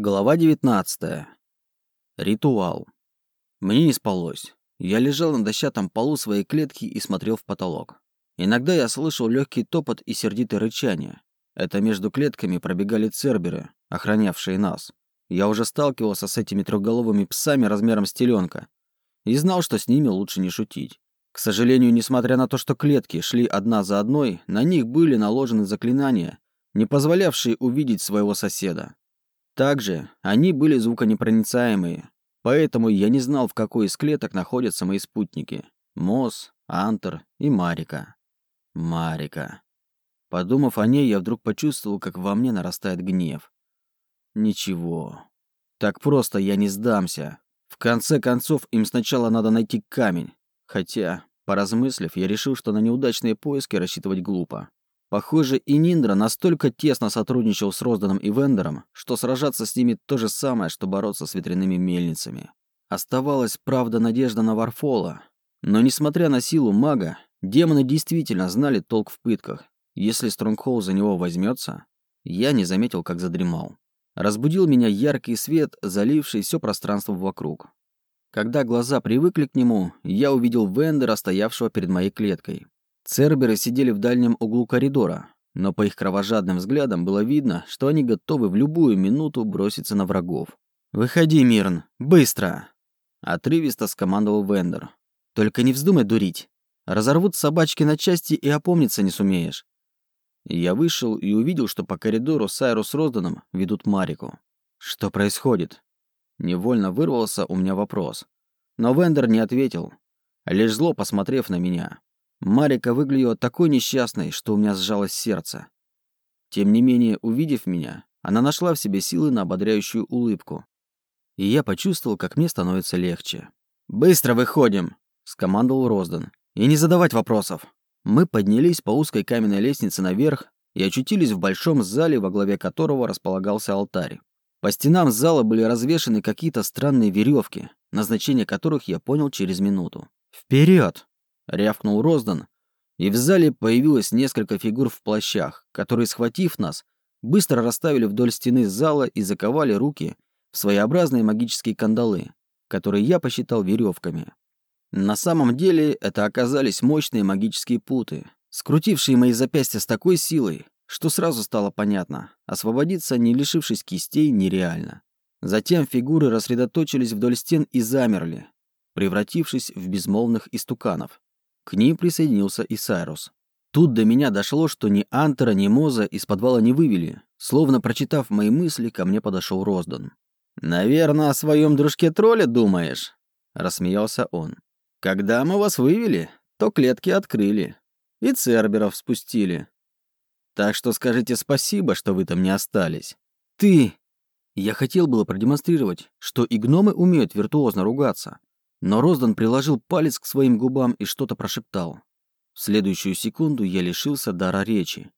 Глава 19. Ритуал. Мне не спалось. Я лежал на дощатом полу своей клетки и смотрел в потолок. Иногда я слышал легкий топот и сердитое рычание. Это между клетками пробегали церберы, охранявшие нас. Я уже сталкивался с этими трехголовыми псами размером с теленка и знал, что с ними лучше не шутить. К сожалению, несмотря на то, что клетки шли одна за одной, на них были наложены заклинания, не позволявшие увидеть своего соседа. Также они были звуконепроницаемые, поэтому я не знал, в какой из клеток находятся мои спутники. Мос, Антер и Марика. Марика. Подумав о ней, я вдруг почувствовал, как во мне нарастает гнев. Ничего. Так просто я не сдамся. В конце концов, им сначала надо найти камень. Хотя, поразмыслив, я решил, что на неудачные поиски рассчитывать глупо. Похоже, и Ниндра настолько тесно сотрудничал с Розданом и Вендером, что сражаться с ними то же самое, что бороться с ветряными мельницами. Оставалась, правда, надежда на Варфола. Но, несмотря на силу мага, демоны действительно знали толк в пытках. Если Стронгхолл за него возьмется, я не заметил, как задремал. Разбудил меня яркий свет, заливший все пространство вокруг. Когда глаза привыкли к нему, я увидел Вендера, стоявшего перед моей клеткой. Церберы сидели в дальнем углу коридора, но по их кровожадным взглядам было видно, что они готовы в любую минуту броситься на врагов. «Выходи, Мирн, быстро!» Отрывисто скомандовал Вендер. «Только не вздумай дурить. Разорвут собачки на части и опомниться не сумеешь». Я вышел и увидел, что по коридору Сайру с Розданом ведут Марику. «Что происходит?» Невольно вырвался у меня вопрос. Но Вендер не ответил, лишь зло посмотрев на меня. Марика выглядела такой несчастной, что у меня сжалось сердце. Тем не менее, увидев меня, она нашла в себе силы на ободряющую улыбку. И я почувствовал, как мне становится легче. «Быстро выходим!» — скомандовал Роздан. «И не задавать вопросов!» Мы поднялись по узкой каменной лестнице наверх и очутились в большом зале, во главе которого располагался алтарь. По стенам зала были развешаны какие-то странные веревки, назначение которых я понял через минуту. «Вперед!» Рявкнул Роздан, и в зале появилось несколько фигур в плащах, которые, схватив нас, быстро расставили вдоль стены зала и заковали руки в своеобразные магические кандалы, которые я посчитал веревками. На самом деле это оказались мощные магические путы, скрутившие мои запястья с такой силой, что сразу стало понятно, освободиться, не лишившись кистей, нереально. Затем фигуры рассредоточились вдоль стен и замерли, превратившись в безмолвных истуканов. К ним присоединился и Сайрус. Тут до меня дошло, что ни Антера, ни Моза из подвала не вывели. Словно прочитав мои мысли, ко мне подошел Роздан. «Наверное, о своем дружке-тролле думаешь?» — рассмеялся он. «Когда мы вас вывели, то клетки открыли. И церберов спустили. Так что скажите спасибо, что вы там не остались». «Ты!» Я хотел было продемонстрировать, что и гномы умеют виртуозно ругаться. Но Роздан приложил палец к своим губам и что-то прошептал. В следующую секунду я лишился дара речи.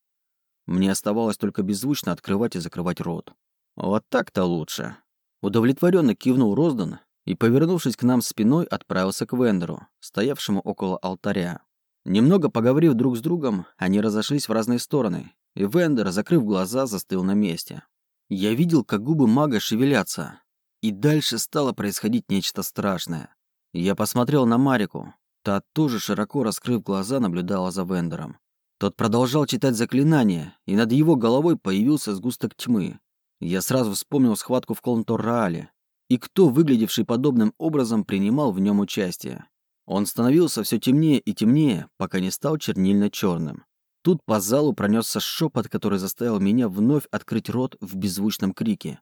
Мне оставалось только беззвучно открывать и закрывать рот. Вот так-то лучше. Удовлетворенно кивнул Роздан и, повернувшись к нам спиной, отправился к Вендеру, стоявшему около алтаря. Немного поговорив друг с другом, они разошлись в разные стороны, и Вендер, закрыв глаза, застыл на месте. Я видел, как губы мага шевелятся, и дальше стало происходить нечто страшное. Я посмотрел на Марику. Та тоже, широко раскрыв глаза, наблюдала за Вендером. Тот продолжал читать заклинания, и над его головой появился сгусток тьмы. Я сразу вспомнил схватку в Колнтор-Раале. И кто, выглядевший подобным образом, принимал в нем участие. Он становился все темнее и темнее, пока не стал чернильно-черным. Тут по залу пронесся шепот, который заставил меня вновь открыть рот в беззвучном крике.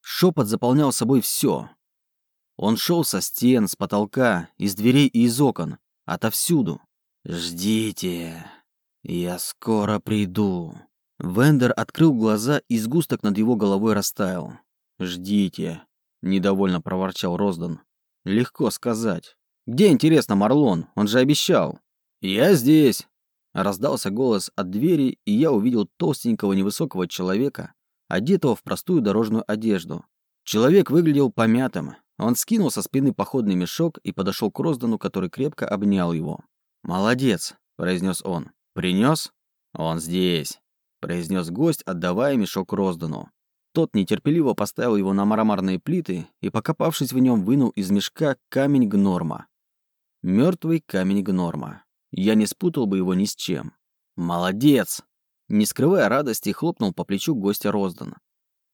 Шепот заполнял собой все, он шел со стен, с потолка, из дверей и из окон, отовсюду. «Ждите, я скоро приду». Вендер открыл глаза, и сгусток над его головой растаял. «Ждите», — недовольно проворчал Роздан. «Легко сказать. Где, интересно, Марлон? Он же обещал». «Я здесь», — раздался голос от двери, и я увидел толстенького невысокого человека, одетого в простую дорожную одежду. Человек выглядел помятым, он скинул со спины походный мешок и подошел к Роздану, который крепко обнял его. «Молодец», — произнес он. «Принес?» «Он здесь», — произнес гость, отдавая мешок Роздану. Тот нетерпеливо поставил его на мраморные плиты и, покопавшись в нем, вынул из мешка камень гнорма. Мертвый камень гнорма. Я не спутал бы его ни с чем. «Молодец!» Не скрывая радости, хлопнул по плечу гостя Роздан.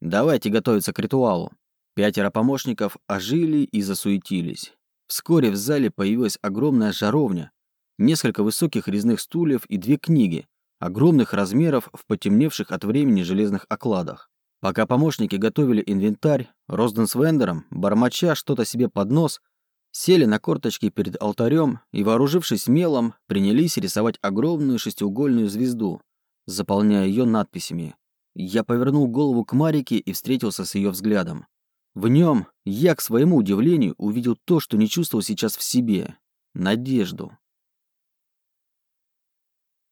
«Давайте готовиться к ритуалу». Пятеро помощников ожили и засуетились. Вскоре в зале появилась огромная жаровня, несколько высоких резных стульев и две книги, огромных размеров в потемневших от времени железных окладах. Пока помощники готовили инвентарь, Розден с Вендером, бормоча что-то себе под нос, сели на корточки перед алтарем и, вооружившись мелом, принялись рисовать огромную шестиугольную звезду, заполняя ее надписями. Я повернул голову к Марике и встретился с ее взглядом. В нем я, к своему удивлению, увидел то, что не чувствовал сейчас в себе – надежду.